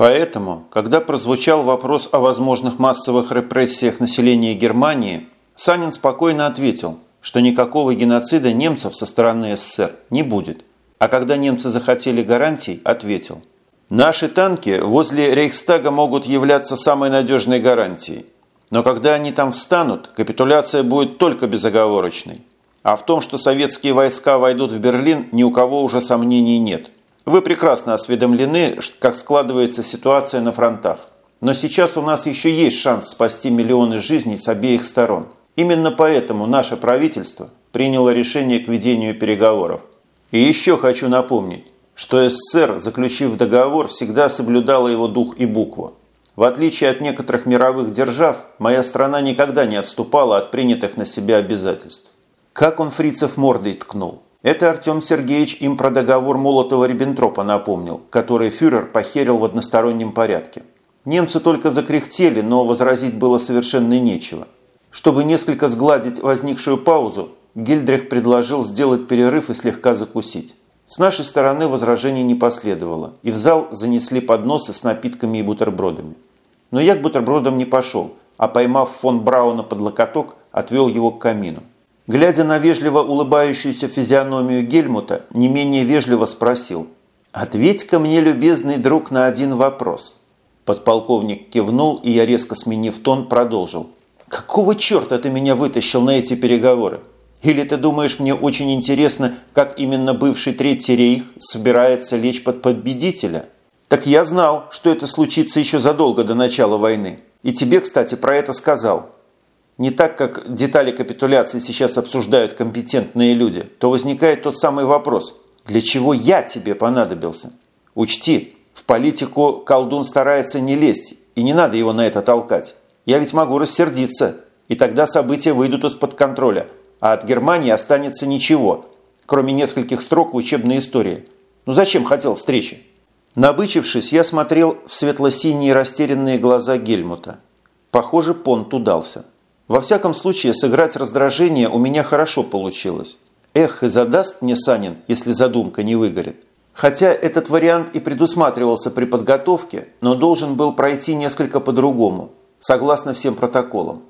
Поэтому, когда прозвучал вопрос о возможных массовых репрессиях населения Германии, Санин спокойно ответил, что никакого геноцида немцев со стороны СССР не будет. А когда немцы захотели гарантий, ответил, «Наши танки возле Рейхстага могут являться самой надежной гарантией. Но когда они там встанут, капитуляция будет только безоговорочной. А в том, что советские войска войдут в Берлин, ни у кого уже сомнений нет». Вы прекрасно осведомлены, как складывается ситуация на фронтах. Но сейчас у нас еще есть шанс спасти миллионы жизней с обеих сторон. Именно поэтому наше правительство приняло решение к ведению переговоров. И еще хочу напомнить, что СССР, заключив договор, всегда соблюдала его дух и букву. В отличие от некоторых мировых держав, моя страна никогда не отступала от принятых на себя обязательств. Как он фрицев мордой ткнул. Это Артем Сергеевич им про договор Молотова-Риббентропа напомнил, который фюрер похерил в одностороннем порядке. Немцы только закряхтели, но возразить было совершенно нечего. Чтобы несколько сгладить возникшую паузу, Гильдрих предложил сделать перерыв и слегка закусить. С нашей стороны возражений не последовало, и в зал занесли подносы с напитками и бутербродами. Но я к бутербродам не пошел, а поймав фон Брауна под локоток, отвел его к камину. Глядя на вежливо улыбающуюся физиономию Гельмута, не менее вежливо спросил. «Ответь-ка мне, любезный друг, на один вопрос». Подполковник кивнул, и я, резко сменив тон, продолжил. «Какого черта ты меня вытащил на эти переговоры? Или ты думаешь, мне очень интересно, как именно бывший Третий рейх собирается лечь под победителя? Так я знал, что это случится еще задолго до начала войны. И тебе, кстати, про это сказал не так, как детали капитуляции сейчас обсуждают компетентные люди, то возникает тот самый вопрос – для чего я тебе понадобился? Учти, в политику колдун старается не лезть, и не надо его на это толкать. Я ведь могу рассердиться, и тогда события выйдут из-под контроля, а от Германии останется ничего, кроме нескольких строк в учебной истории. Ну зачем хотел встречи? Набычившись, я смотрел в светло-синие растерянные глаза Гельмута. Похоже, понт удался. Во всяком случае, сыграть раздражение у меня хорошо получилось. Эх, и задаст мне Санин, если задумка не выгорит. Хотя этот вариант и предусматривался при подготовке, но должен был пройти несколько по-другому, согласно всем протоколам.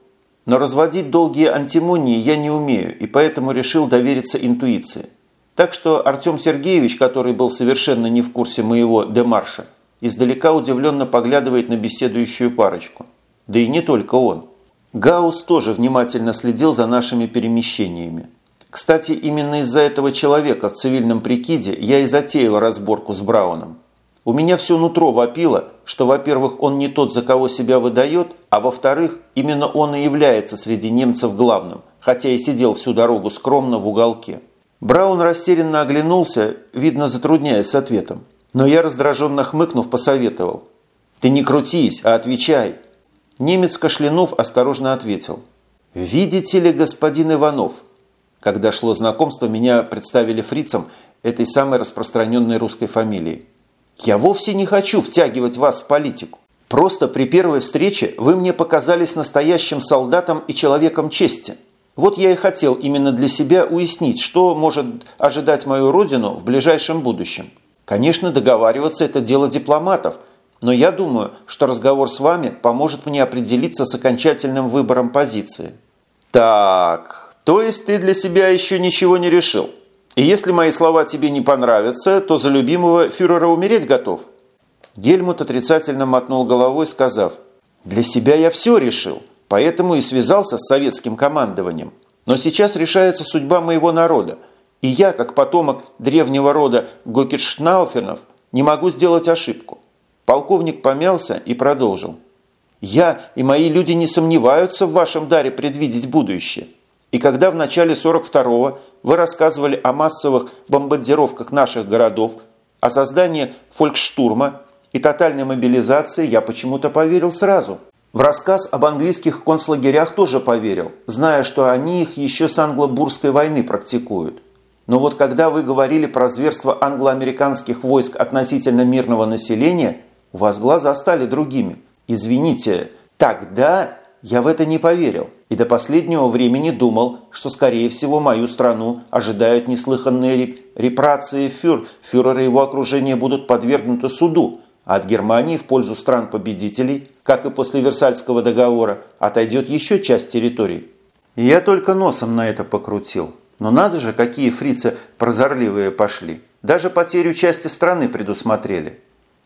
Но разводить долгие антимонии я не умею, и поэтому решил довериться интуиции. Так что Артем Сергеевич, который был совершенно не в курсе моего демарша, издалека удивленно поглядывает на беседующую парочку. Да и не только он. Гаус тоже внимательно следил за нашими перемещениями. Кстати, именно из-за этого человека в цивильном прикиде я и затеял разборку с Брауном. У меня все нутро вопило, что, во-первых, он не тот, за кого себя выдает, а во-вторых, именно он и является среди немцев главным, хотя и сидел всю дорогу скромно в уголке. Браун растерянно оглянулся, видно, затрудняясь с ответом. Но я, раздраженно хмыкнув, посоветовал. «Ты не крутись, а отвечай!» Немец кашлянув осторожно ответил. «Видите ли, господин Иванов?» Когда шло знакомство, меня представили фрицам этой самой распространенной русской фамилией. «Я вовсе не хочу втягивать вас в политику. Просто при первой встрече вы мне показались настоящим солдатом и человеком чести. Вот я и хотел именно для себя уяснить, что может ожидать мою родину в ближайшем будущем. Конечно, договариваться – это дело дипломатов – но я думаю, что разговор с вами поможет мне определиться с окончательным выбором позиции. Так, то есть ты для себя еще ничего не решил? И если мои слова тебе не понравятся, то за любимого фюрера умереть готов? Гельмут отрицательно мотнул головой, сказав, «Для себя я все решил, поэтому и связался с советским командованием. Но сейчас решается судьба моего народа, и я, как потомок древнего рода Гокетшнауфенов, не могу сделать ошибку. Полковник помялся и продолжил. «Я и мои люди не сомневаются в вашем даре предвидеть будущее. И когда в начале 42-го вы рассказывали о массовых бомбардировках наших городов, о создании фолькштурма и тотальной мобилизации, я почему-то поверил сразу. В рассказ об английских концлагерях тоже поверил, зная, что они их еще с англо-бурской войны практикуют. Но вот когда вы говорили про зверство англо-американских войск относительно мирного населения – у вас глаза стали другими. Извините, тогда я в это не поверил и до последнего времени думал, что, скорее всего, мою страну ожидают неслыханные репрации фюр. Фюреры и его окружение будут подвергнуты суду, а от Германии в пользу стран-победителей, как и после Версальского договора, отойдет еще часть территорий. И я только носом на это покрутил. Но надо же, какие фрицы прозорливые пошли. Даже потерю части страны предусмотрели.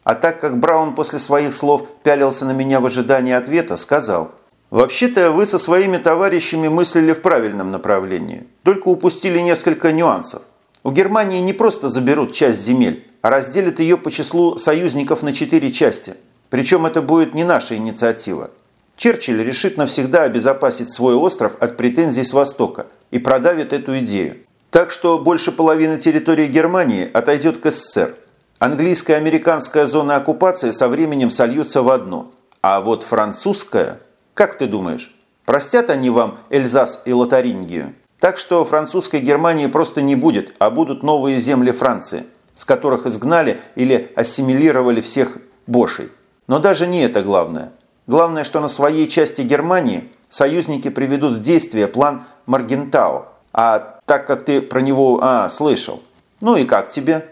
А так как Браун после своих слов пялился на меня в ожидании ответа, сказал, «Вообще-то вы со своими товарищами мыслили в правильном направлении, только упустили несколько нюансов. У Германии не просто заберут часть земель, а разделят ее по числу союзников на четыре части. Причем это будет не наша инициатива. Черчилль решит навсегда обезопасить свой остров от претензий с Востока и продавит эту идею. Так что больше половины территории Германии отойдет к СССР. Английская и американская зоны оккупации со временем сольются в одну. А вот французская, как ты думаешь, простят они вам Эльзас и Лотарингию? Так что французской Германии просто не будет, а будут новые земли Франции, с которых изгнали или ассимилировали всех бошей. Но даже не это главное. Главное, что на своей части Германии союзники приведут в действие план Маргентау. А так как ты про него, а, слышал. Ну и как тебе?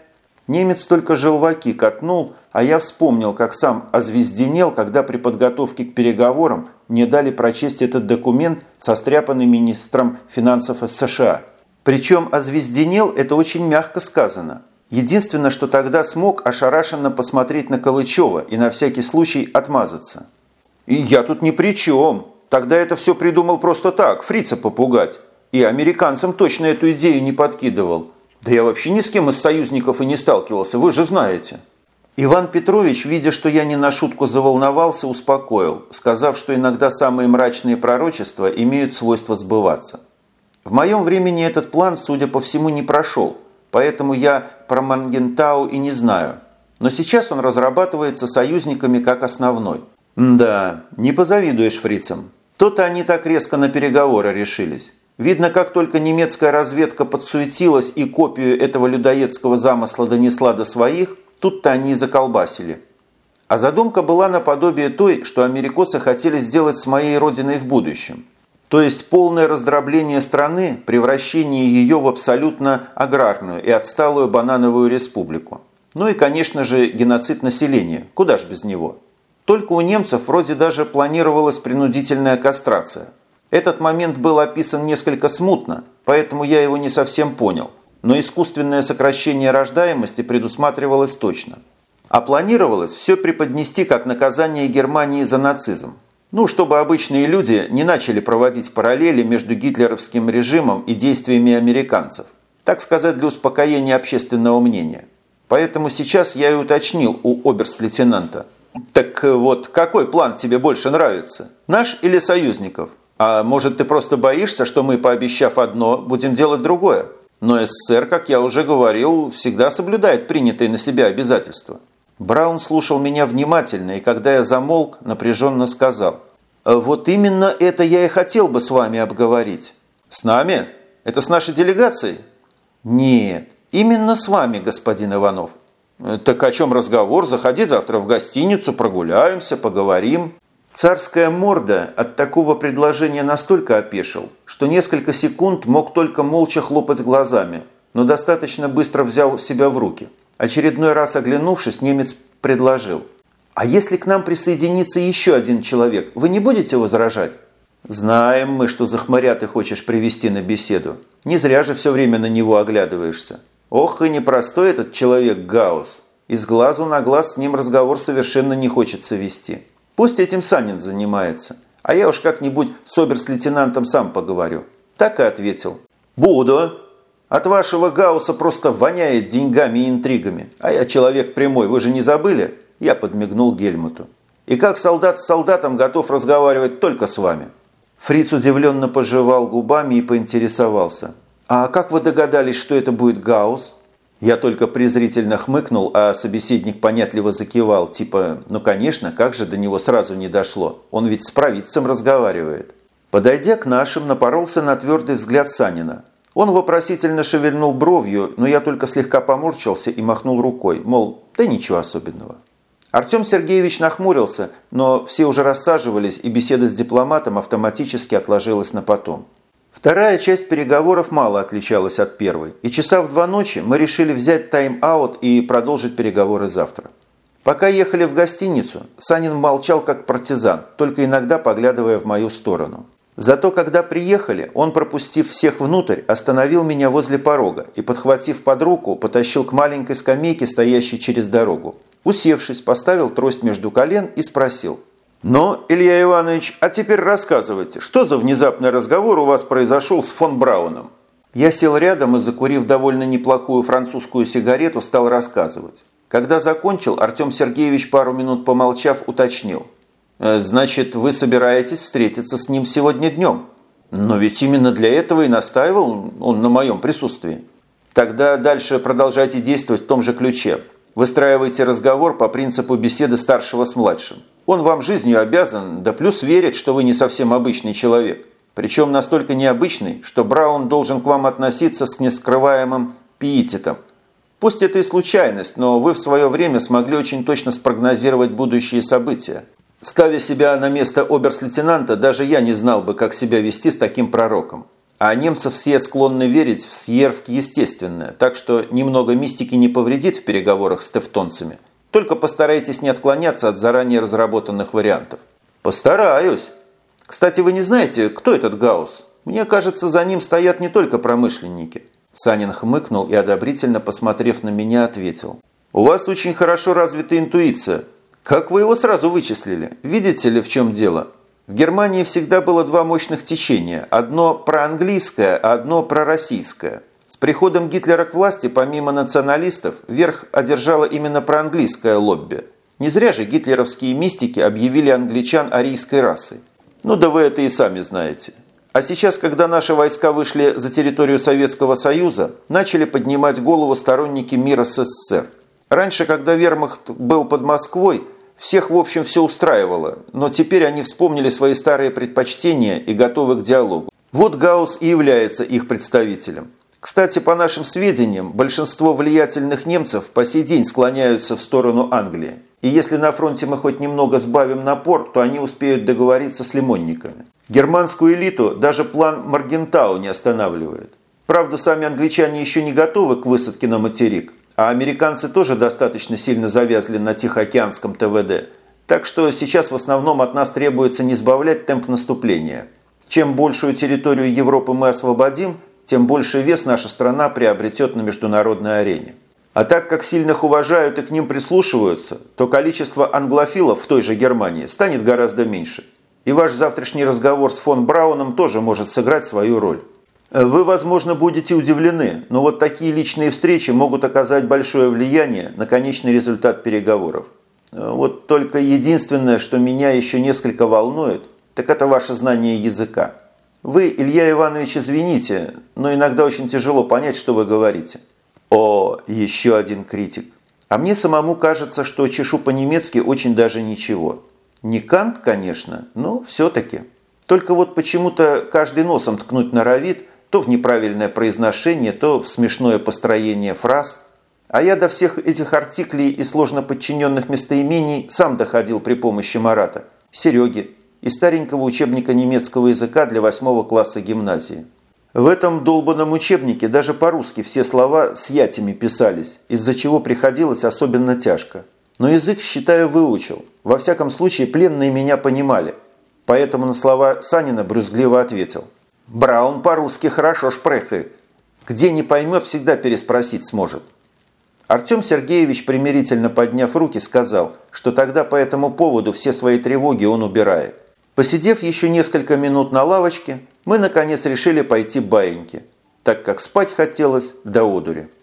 Немец только желваки катнул, а я вспомнил, как сам озвезденел, когда при подготовке к переговорам мне дали прочесть этот документ, состряпанный министром финансов США. Причем озвезденел – это очень мягко сказано. Единственное, что тогда смог ошарашенно посмотреть на Калычева и на всякий случай отмазаться. И я тут ни при чем. Тогда это все придумал просто так, фрица попугать. И американцам точно эту идею не подкидывал. Да я вообще ни с кем из союзников и не сталкивался, вы же знаете. Иван Петрович, видя, что я не на шутку заволновался, успокоил, сказав, что иногда самые мрачные пророчества имеют свойство сбываться. В моем времени этот план, судя по всему, не прошел, поэтому я про Мангентау и не знаю. Но сейчас он разрабатывается союзниками как основной. Да, не позавидуешь фрицам. То-то они так резко на переговоры решились. Видно, как только немецкая разведка подсуетилась и копию этого людоедского замысла донесла до своих, Тут-то они и заколбасили. А задумка была наподобие той, что америкосы хотели сделать с моей родиной в будущем. То есть полное раздробление страны, превращение ее в абсолютно аграрную и отсталую банановую республику. Ну и, конечно же, геноцид населения. Куда ж без него? Только у немцев вроде даже планировалась принудительная кастрация. Этот момент был описан несколько смутно, поэтому я его не совсем понял – но искусственное сокращение рождаемости предусматривалось точно. А планировалось все преподнести как наказание Германии за нацизм. Ну, чтобы обычные люди не начали проводить параллели между гитлеровским режимом и действиями американцев. Так сказать, для успокоения общественного мнения. Поэтому сейчас я и уточнил у оберст-лейтенанта. Так вот, какой план тебе больше нравится? Наш или союзников? А может, ты просто боишься, что мы, пообещав одно, будем делать другое? Но СССР, как я уже говорил, всегда соблюдает принятые на себя обязательства. Браун слушал меня внимательно, и когда я замолк, напряженно сказал, «Вот именно это я и хотел бы с вами обговорить». «С нами? Это с нашей делегацией?» «Нет, именно с вами, господин Иванов». «Так о чем разговор? Заходи завтра в гостиницу, прогуляемся, поговорим». Царская морда от такого предложения настолько опешил, что несколько секунд мог только молча хлопать глазами, но достаточно быстро взял себя в руки. Очередной раз оглянувшись, немец предложил. «А если к нам присоединится еще один человек, вы не будете возражать?» «Знаем мы, что за хмыря ты хочешь привести на беседу. Не зря же все время на него оглядываешься. Ох и непростой этот человек Гаус. Из глазу на глаз с ним разговор совершенно не хочется вести». Пусть этим Санин занимается, а я уж как-нибудь с оберст-лейтенантом сам поговорю. Так и ответил. Буду. От вашего Гаусса просто воняет деньгами и интригами. А я человек прямой, вы же не забыли? Я подмигнул Гельмуту. И как солдат с солдатом готов разговаривать только с вами. Фриц удивленно пожевал губами и поинтересовался. «А как вы догадались, что это будет Гаусс?» Я только презрительно хмыкнул, а собеседник понятливо закивал, типа «ну конечно, как же до него сразу не дошло, он ведь с провидцем разговаривает». Подойдя к нашим, напоролся на твердый взгляд Санина. Он вопросительно шевельнул бровью, но я только слегка поморщился и махнул рукой, мол, да ничего особенного. Артем Сергеевич нахмурился, но все уже рассаживались, и беседа с дипломатом автоматически отложилась на потом. Вторая часть переговоров мало отличалась от первой, и часа в два ночи мы решили взять тайм-аут и продолжить переговоры завтра. Пока ехали в гостиницу, Санин молчал как партизан, только иногда поглядывая в мою сторону. Зато когда приехали, он, пропустив всех внутрь, остановил меня возле порога и, подхватив под руку, потащил к маленькой скамейке, стоящей через дорогу. Усевшись, поставил трость между колен и спросил. «Ну, Илья Иванович, а теперь рассказывайте, что за внезапный разговор у вас произошел с фон Брауном?» Я сел рядом и, закурив довольно неплохую французскую сигарету, стал рассказывать. Когда закончил, Артем Сергеевич, пару минут помолчав, уточнил. «Э, «Значит, вы собираетесь встретиться с ним сегодня днем?» «Но ведь именно для этого и настаивал он на моем присутствии». «Тогда дальше продолжайте действовать в том же ключе. Выстраивайте разговор по принципу беседы старшего с младшим. Он вам жизнью обязан, да плюс верит, что вы не совсем обычный человек. Причем настолько необычный, что Браун должен к вам относиться с нескрываемым пиететом – Пусть это и случайность, но вы в свое время смогли очень точно спрогнозировать будущие события. Ставя себя на место оберс-лейтенанта, даже я не знал бы, как себя вести с таким пророком. А немцев все склонны верить в сверхъестественное, так что немного мистики не повредит в переговорах с тевтонцами. Только постарайтесь не отклоняться от заранее разработанных вариантов. Постараюсь. Кстати, вы не знаете, кто этот Гаусс? Мне кажется, за ним стоят не только промышленники. Санин хмыкнул и, одобрительно посмотрев на меня, ответил. «У вас очень хорошо развита интуиция. Как вы его сразу вычислили? Видите ли, в чем дело? В Германии всегда было два мощных течения. Одно проанглийское, а одно пророссийское. С приходом Гитлера к власти, помимо националистов, верх одержало именно проанглийское лобби. Не зря же гитлеровские мистики объявили англичан арийской расой. Ну да вы это и сами знаете. А сейчас, когда наши войска вышли за территорию Советского Союза, начали поднимать голову сторонники мира СССР. Раньше, когда вермахт был под Москвой, всех, в общем, все устраивало, но теперь они вспомнили свои старые предпочтения и готовы к диалогу. Вот Гаусс и является их представителем. Кстати, по нашим сведениям, большинство влиятельных немцев по сей день склоняются в сторону Англии. И если на фронте мы хоть немного сбавим напор, то они успеют договориться с лимонниками. Германскую элиту даже план Маргентау не останавливает. Правда, сами англичане еще не готовы к высадке на материк, а американцы тоже достаточно сильно завязли на Тихоокеанском ТВД. Так что сейчас в основном от нас требуется не сбавлять темп наступления. Чем большую территорию Европы мы освободим, тем больше вес наша страна приобретет на международной арене. А так как сильных уважают и к ним прислушиваются, то количество англофилов в той же Германии станет гораздо меньше – и ваш завтрашний разговор с фон Брауном тоже может сыграть свою роль. Вы, возможно, будете удивлены, но вот такие личные встречи могут оказать большое влияние на конечный результат переговоров. Вот только единственное, что меня еще несколько волнует, так это ваше знание языка. Вы, Илья Иванович, извините, но иногда очень тяжело понять, что вы говорите. О, еще один критик. А мне самому кажется, что чешу по-немецки очень даже ничего. Не Кант, конечно, но все-таки. Только вот почему-то каждый носом ткнуть норовит то в неправильное произношение, то в смешное построение фраз. А я до всех этих артиклей и сложно подчиненных местоимений сам доходил при помощи Марата, Сереги и старенького учебника немецкого языка для восьмого класса гимназии. В этом долбанном учебнике даже по-русски все слова с ятями писались, из-за чего приходилось особенно тяжко. Но язык, считаю, выучил. Во всяком случае, пленные меня понимали. Поэтому на слова Санина брюзгливо ответил. «Браун по-русски хорошо шпрехает. Где не поймет, всегда переспросить сможет». Артем Сергеевич, примирительно подняв руки, сказал, что тогда по этому поводу все свои тревоги он убирает. Посидев еще несколько минут на лавочке, мы наконец решили пойти баиньки, так как спать хотелось до одури.